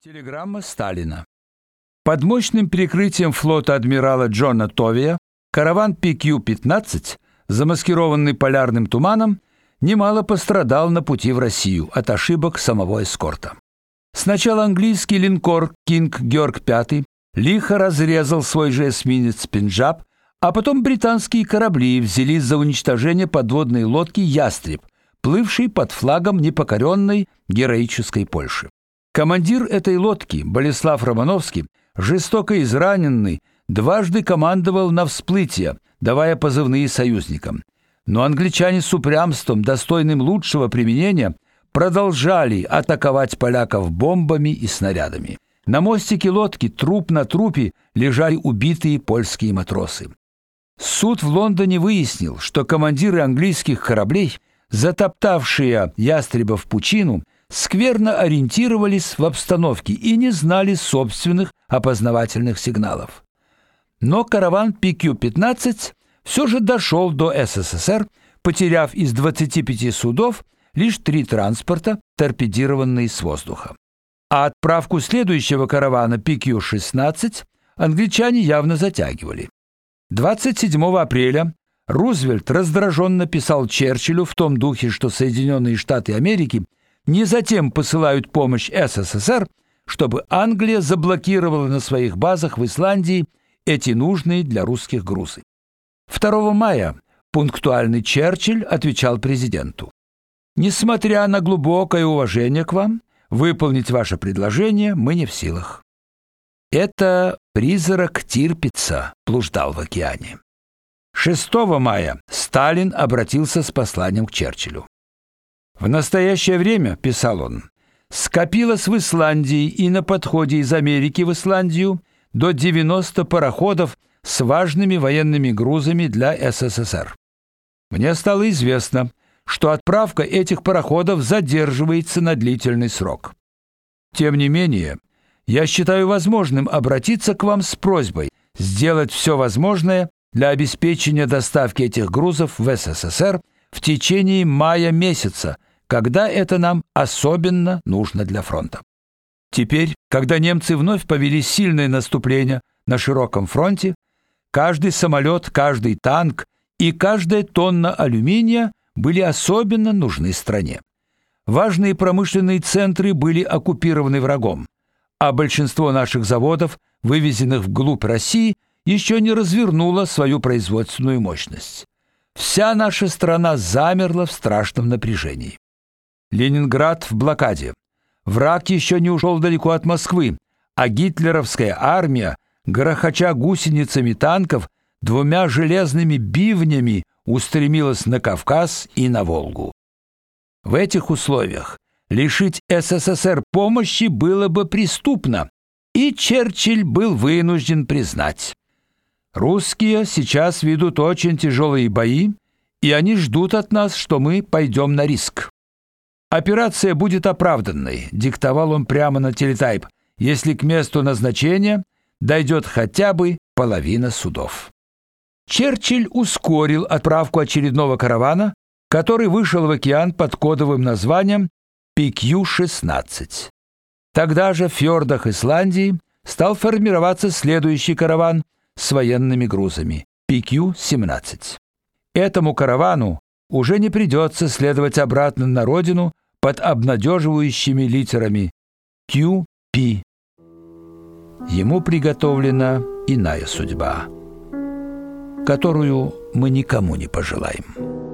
Телеграмма Сталина. Под мощным прикрытием флота адмирала Джона Товия караван PQ-15, замаскированный полярным туманом, немало пострадал на пути в Россию от ошибок самого эскорта. Сначала английский линкор Кинг Георг V лихо разрезал свой же эсминец Пенджаб, а потом британские корабли взялись за уничтожение подводной лодки Ястреб, плывшей под флагом непокоренной героической Польши. Командир этой лодки, Болеслав Романовский, жестоко израненный, дважды командовал на всплытие, давая позывные союзникам. Но англичане с упрямством, достойным лучшего применения, продолжали атаковать поляков бомбами и снарядами. На мостике лодки труп на трупе лежали убитые польские матросы. Суд в Лондоне выяснил, что командиры английских кораблей, затоптавшие ястреба в пучину, скверно ориентировались в обстановке и не знали собственных опознавательных сигналов. Но караван PQ-15 все же дошел до СССР, потеряв из 25 судов лишь три транспорта, торпедированные с воздуха. А отправку следующего каравана PQ-16 англичане явно затягивали. 27 апреля Рузвельт раздраженно писал Черчиллю в том духе, что Соединенные Штаты Америки – не затем посылают помощь СССР, чтобы Англия заблокировала на своих базах в Исландии эти нужные для русских грузы. 2 мая пунктуальный Черчилль отвечал президенту: "Несмотря на глубокое уважение к вам, выполнить ваше предложение мы не в силах. Это призрак Тирпица блуждал в океане". 6 мая Сталин обратился с посланием к Черчиллю. В настоящее время, писал он, скопилось в Исландии и на подходе из Америки в Исландию до 90 пароходов с важными военными грузами для СССР. Мне стало известно, что отправка этих пароходов задерживается на длительный срок. Тем не менее, я считаю возможным обратиться к вам с просьбой сделать все возможное для обеспечения доставки этих грузов в СССР в течение мая месяца когда это нам особенно нужно для фронта. Теперь, когда немцы вновь повели сильное наступление на широком фронте, каждый самолет, каждый танк и каждая тонна алюминия были особенно нужны стране. Важные промышленные центры были оккупированы врагом, а большинство наших заводов, вывезенных вглубь России, еще не развернуло свою производственную мощность. Вся наша страна замерла в страшном напряжении. Ленинград в блокаде. Враг еще не ушел далеко от Москвы, а гитлеровская армия, грохоча гусеницами танков, двумя железными бивнями устремилась на Кавказ и на Волгу. В этих условиях лишить СССР помощи было бы преступно, и Черчилль был вынужден признать: русские сейчас ведут очень тяжелые бои, и они ждут от нас, что мы пойдем на риск. Операция будет оправданной, диктовал он прямо на телетайп, если к месту назначения дойдет хотя бы половина судов. Черчилль ускорил отправку очередного каравана, который вышел в океан под кодовым названием PQ-16. Тогда же в фьордах Исландии стал формироваться следующий караван с военными грузами PQ-17. Этому каравану уже не придется следовать обратно на родину под обнадеживающими литерами QP. Ему приготовлена иная судьба, которую мы никому не пожелаем.